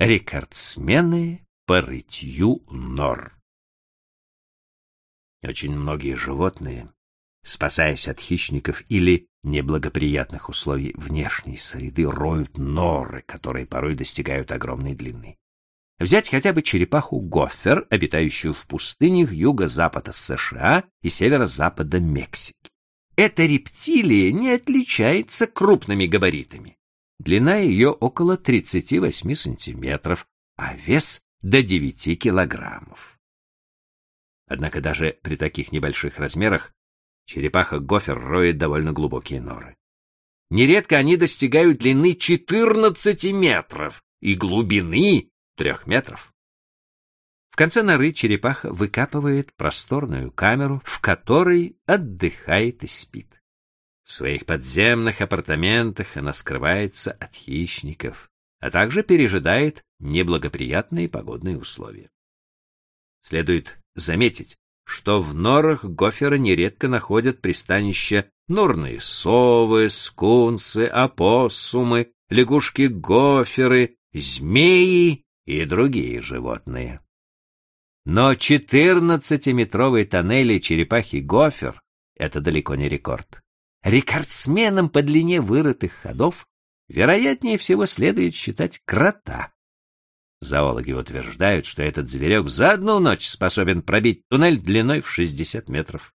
рекордсмены по рытью нор. Очень многие животные, спасаясь от хищников или неблагоприятных условий внешней среды, роют норы, которые порой достигают огромной длины. Взять хотя бы черепаху гофер, обитающую в пустынях юго-запада США и северо-запада Мексики. Эта рептилия не отличается крупными габаритами. Длина ее около 38 сантиметров, а вес до 9 килограммов. Однако даже при таких небольших размерах черепаха гофер роет довольно глубокие норы. Нередко они достигают длины 14 метров и глубины трех метров. В конце норы черепаха выкапывает просторную камеру, в которой отдыхает и спит. В своих подземных апартаментах она скрывается от хищников, а также пережидает неблагоприятные погодные условия. Следует заметить, что в норах гофера нередко находят пристанище норные совы, скунсы, опоссумы, лягушки-гоферы, змеи и другие животные. Но 14-метровые тоннели черепахи Гофер — это далеко не рекорд. Рекордсменом по длине вырытых ходов вероятнее всего следует считать крота. Зоологи утверждают, что этот зверек за одну ночь способен пробить туннель длиной в 60 метров.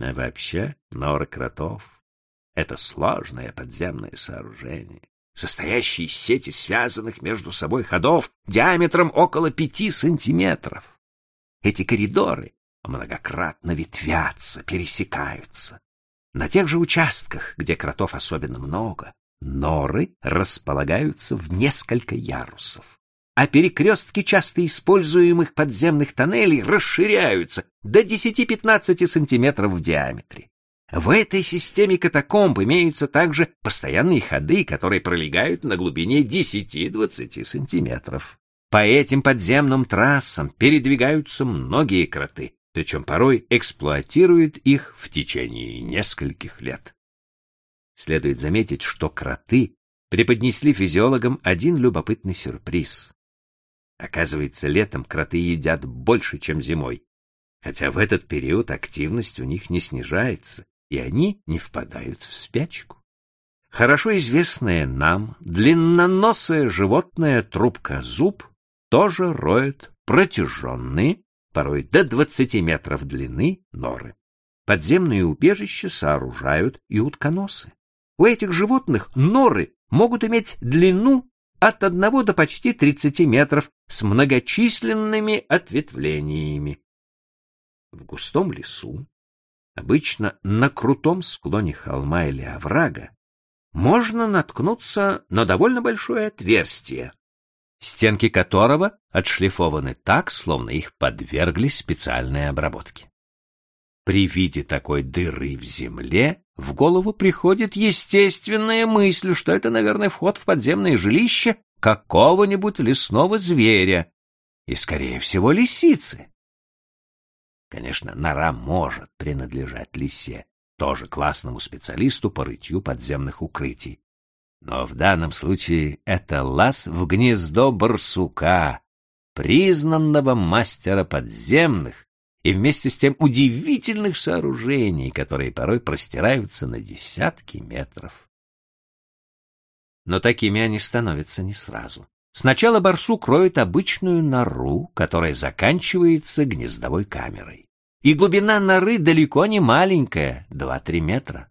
А вообще, норы кротов — это сложное подземное сооружение состоящий из сети связанных между собой ходов диаметром около пяти сантиметров. Эти коридоры многократно ветвятся, пересекаются. На тех же участках, где кротов особенно много, норы располагаются в несколько ярусов, а перекрестки часто используемых подземных тоннелей расширяются до 10-15 сантиметров в диаметре. В этой системе катакомб имеются также постоянные ходы, которые пролегают на глубине 10-20 сантиметров. По этим подземным трассам передвигаются многие кроты, причем порой эксплуатируют их в течение нескольких лет. Следует заметить, что кроты преподнесли физиологам один любопытный сюрприз. Оказывается, летом кроты едят больше, чем зимой, хотя в этот период активность у них не снижается, и они не впадают в спячку. Хорошо известное нам длинноносое животное трубка-зуб тоже роет протяженные, порой до 20 метров длины, норы. Подземные убежища сооружают и утконосы. У этих животных норы могут иметь длину от 1 до почти 30 метров с многочисленными ответвлениями. В густом лесу Обычно на крутом склоне холма или оврага можно наткнуться на довольно большое отверстие, стенки которого отшлифованы так, словно их подвергли специальной обработке. При виде такой дыры в земле в голову приходит естественная мысль, что это, наверное, вход в подземное жилище какого-нибудь лесного зверя, и, скорее всего, лисицы. Конечно, нора может принадлежать лисе, тоже классному специалисту по рытью подземных укрытий. Но в данном случае это лаз в гнездо барсука, признанного мастера подземных и вместе с тем удивительных сооружений, которые порой простираются на десятки метров. Но такими они становятся не сразу. Сначала барсук роет обычную нору, которая заканчивается гнездовой камерой. И глубина норы далеко не маленькая, 2-3 метра.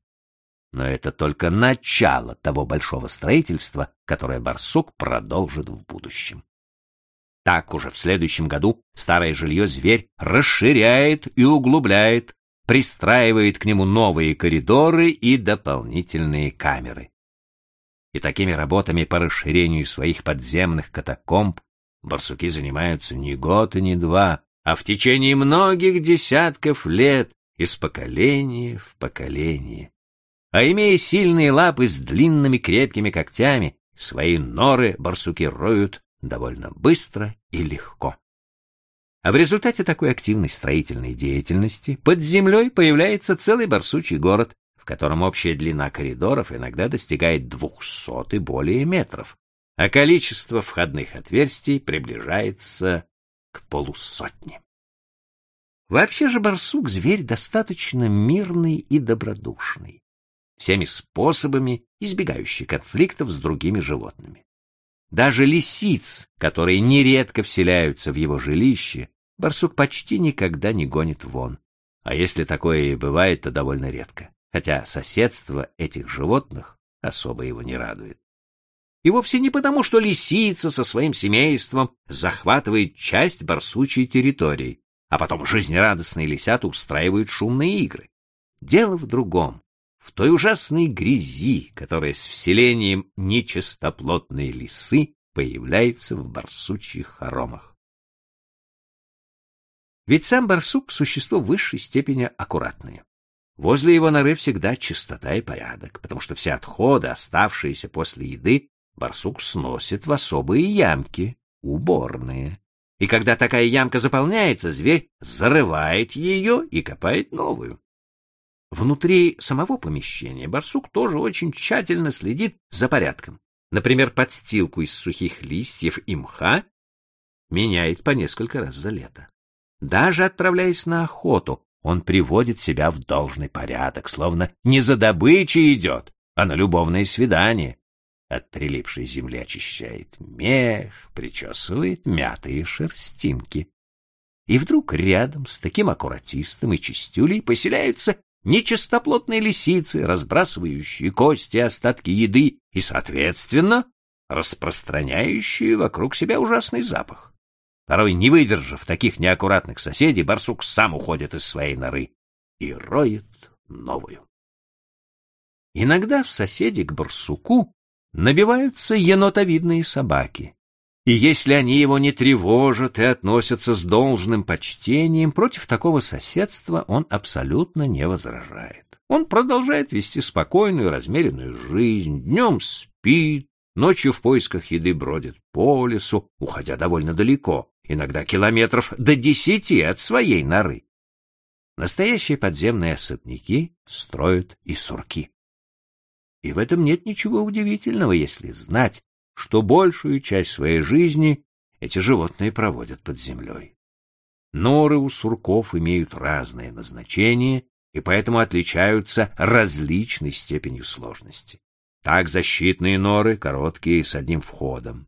Но это только начало того большого строительства, которое барсук продолжит в будущем. Так уже в следующем году старое жилье зверь расширяет и углубляет, пристраивает к нему новые коридоры и дополнительные камеры и такими работами по расширению своих подземных катакомб барсуки занимаются не год и не два, а в течение многих десятков лет, из поколения в поколение. А имея сильные лапы с длинными крепкими когтями, свои норы барсуки роют довольно быстро и легко. А в результате такой активной строительной деятельности под землей появляется целый барсучий город, котором общая длина коридоров иногда достигает двухсот и более метров, а количество входных отверстий приближается к полусотне. Вообще же барсук — зверь достаточно мирный и добродушный, всеми способами избегающий конфликтов с другими животными. Даже лисиц, которые нередко вселяются в его жилище, барсук почти никогда не гонит вон. А если такое и бывает, то довольно редко, хотя соседство этих животных особо его не радует. И вовсе не потому, что лисица со своим семейством захватывает часть барсучьей территории, а потом жизнерадостные лисята устраивают шумные игры. Дело в другом, в той ужасной грязи, которая с вселением нечистоплотной лисы появляется в барсучьих хоромах. Ведь сам барсук — существо высшей степени аккуратное. Возле его норы всегда чистота и порядок, потому что все отходы, оставшиеся после еды, барсук сносит в особые ямки, уборные. И когда такая ямка заполняется, зверь зарывает ее и копает новую. Внутри самого помещения барсук тоже очень тщательно следит за порядком. Например, подстилку из сухих листьев и мха меняет по несколько раз за лето. Даже отправляясь на охоту, он приводит себя в должный порядок, словно не за добычей идет, а на любовное свидание. От прилипшей земли очищает мех, причесывает мятые шерстинки. И вдруг рядом с таким аккуратистом и чистюлей поселяются нечистоплотные лисицы, разбрасывающие кости остатки еды и, соответственно, распространяющие вокруг себя ужасный запах. Порой, не выдержав таких неаккуратных соседей, барсук сам уходит из своей норы и роет новую. Иногда в соседи к барсуку набиваются енотовидные собаки. И если они его не тревожат и относятся с должным почтением, против такого соседства он абсолютно не возражает. Он продолжает вести спокойную, размеренную жизнь, днем спит, ночью в поисках еды бродит по лесу, уходя довольно далеко, иногда километров до десяти от своей норы. Настоящие подземные особняки строят и сурки. И в этом нет ничего удивительного, если знать, что большую часть своей жизни эти животные проводят под землей. Норы у сурков имеют разное назначение и поэтому отличаются различной степенью сложности. Так защитные норы короткие с одним входом.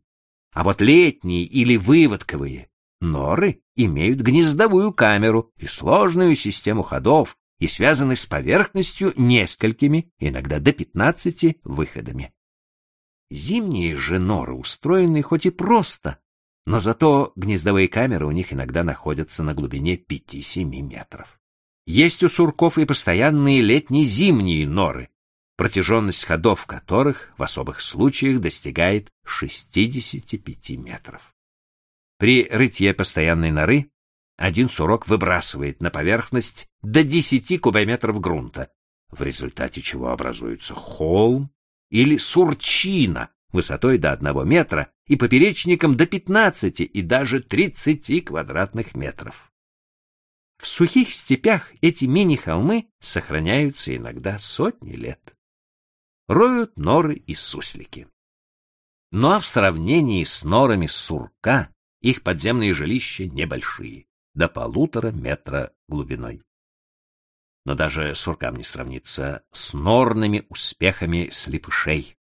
А вот летние или выводковые норы имеют гнездовую камеру и сложную систему ходов и связаны с поверхностью несколькими, иногда до 15 выходами. Зимние же норы устроены хоть и просто, но зато гнездовые камеры у них иногда находятся на глубине 5-7 метров. Есть у сурков и постоянные летне-зимние норы, протяженность ходов которых в особых случаях достигает 65 метров. При рытье постоянной норы один сурок выбрасывает на поверхность до 10 кубометров грунта, в результате чего образуется холм или сурчина высотой до одного метра и поперечником до 15 и даже 30 квадратных метров. В сухих степях эти мини-холмы сохраняются иногда сотни лет. Роют норы и суслики. Ну а в сравнении с норами сурка их подземные жилища небольшие, до полутора метра глубиной. Но даже суркам не сравнится с норными успехами слепышей,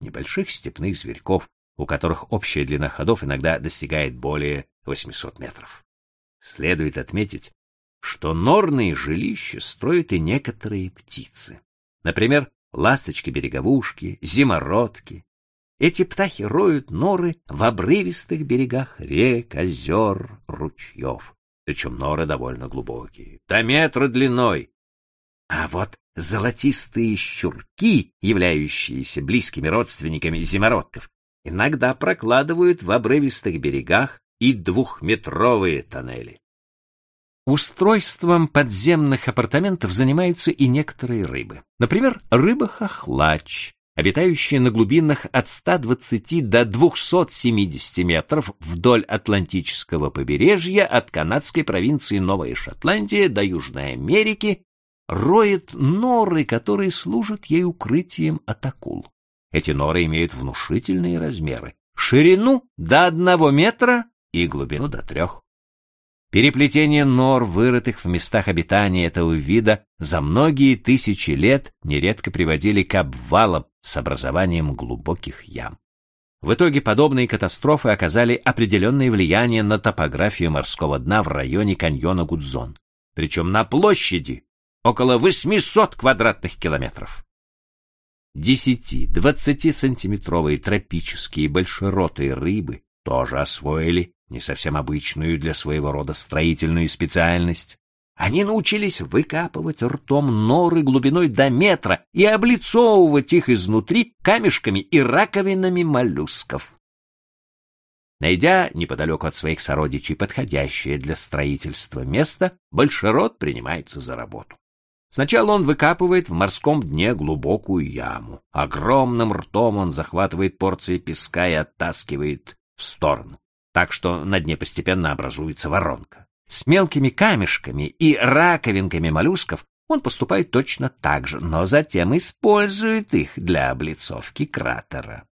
небольших степных зверьков, у которых общая длина ходов иногда достигает более 800 метров. Следует отметить, что норные жилища строят и некоторые птицы. Например, ласточки-береговушки, зимородки, эти птахи роют норы в обрывистых берегах рек, озер, ручьев. Причем норы довольно глубокие, до метра длиной. А вот золотистые щурки, являющиеся близкими родственниками зимородков, иногда прокладывают в обрывистых берегах и двухметровые тоннели. Устройством подземных апартаментов занимаются и некоторые рыбы. Например, рыба-хохлач, обитающие на глубинах от 120 до 270 метров вдоль Атлантического побережья от канадской провинции Новая Шотландия до Южной Америки, роет норы, которые служат ей укрытием от акул. Эти норы имеют внушительные размеры, ширину до одного метра и глубину до трех. Переплетение нор, вырытых в местах обитания этого вида, за многие тысячи лет нередко приводили к обвалам с образованием глубоких ям. В итоге подобные катастрофы оказали определенное влияние на топографию морского дна в районе каньона Гудзон, причем на площади около 800 квадратных километров. 10-20 сантиметровые тропические большеротые рыбы тоже освоили не совсем обычную для своего рода строительную специальность. Они научились выкапывать ртом норы глубиной до метра и облицовывать их изнутри камешками и раковинами моллюсков. Найдя неподалеку от своих сородичей подходящее для строительства место, большерод принимается за работу. Сначала он выкапывает в морском дне глубокую яму. Огромным ртом он захватывает порции песка и оттаскивает в сторону, так что на дне постепенно образуется воронка. С мелкими камешками и раковинками моллюсков он поступает точно так же, но затем использует их для облицовки кратера.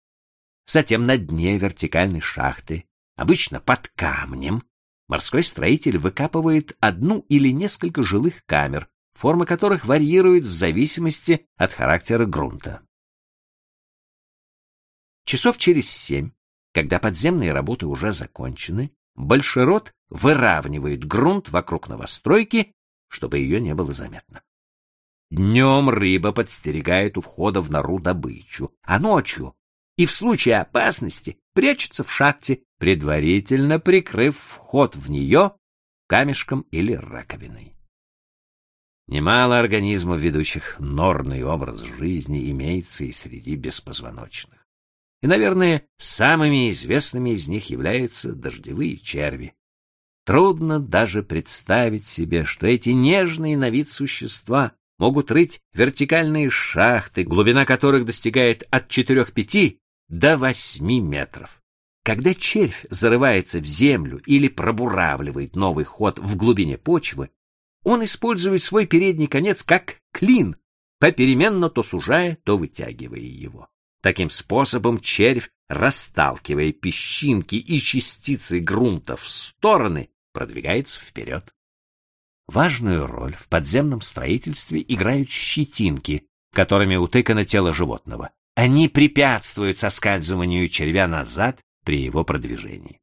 Затем на дне вертикальной шахты, обычно под камнем, морской строитель выкапывает одну или несколько жилых камер, форма которых варьирует в зависимости от характера грунта. Часов через семь, когда подземные работы уже закончены, Большерот выравнивает грунт вокруг новостройки, чтобы ее не было заметно. Днем рыба подстерегает у входа в нору добычу, а ночью и в случае опасности прячется в шахте, предварительно прикрыв вход в нее камешком или раковиной. Немало организмов, ведущих норный образ жизни, имеется и среди беспозвоночных. И, наверное, самыми известными из них являются дождевые черви. Трудно даже представить себе, что эти нежные на вид существа могут рыть вертикальные шахты, глубина которых достигает от 4-5 до 8 метров. Когда червь зарывается в землю или пробуравливает новый ход в глубине почвы, он использует свой передний конец как клин, попеременно то сужая, то вытягивая его. Таким способом червь, расталкивая песчинки и частицы грунта в стороны, продвигается вперед. Важную роль в подземном строительстве играют щетинки, которыми утыкано тело животного. Они препятствуют соскальзыванию червя назад при его продвижении.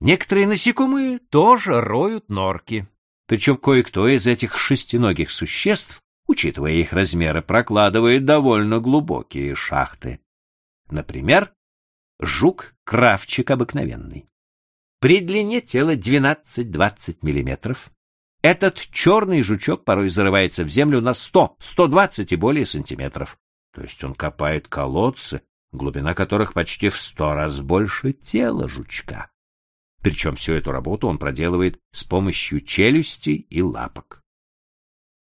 Некоторые насекомые тоже роют норки. Причем кое-кто из этих шестиногих существ, учитывая их размеры, прокладывает довольно глубокие шахты. Например, жук-кравчик обыкновенный. При длине тела 12-20 мм этот черный жучок порой зарывается в землю на 100, 120 и более сантиметров. То есть он копает колодцы, глубина которых почти в сто раз больше тела жучка. Причем всю эту работу он проделывает с помощью челюстей и лапок.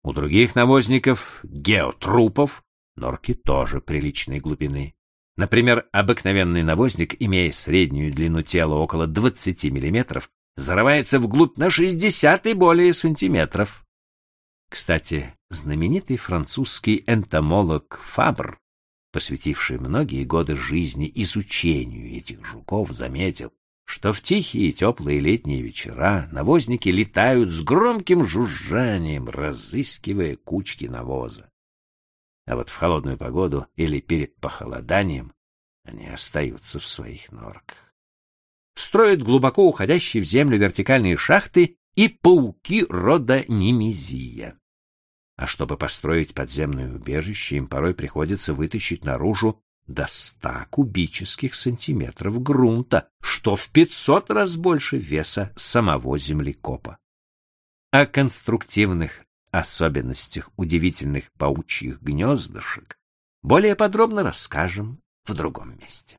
У других навозников, геотрупов, норки тоже приличной глубины. Например, обыкновенный навозник, имея среднюю длину тела около 20 мм, зарывается вглубь на 60 и более сантиметров. Кстати, знаменитый французский энтомолог Фабр, посвятивший многие годы жизни изучению этих жуков, заметил, что в тихие теплые летние вечера навозники летают с громким жужжанием, разыскивая кучки навоза. А вот в холодную погоду или перед похолоданием они остаются в своих норках. Строят глубоко уходящие в землю вертикальные шахты и пауки рода немезия. А чтобы построить подземное убежище, им порой приходится вытащить наружу до ста кубических сантиметров грунта, что в пятьсот раз больше веса самого землекопа. О конструктивных особенностях удивительных паучьих гнездышек более подробно расскажем в другом месте.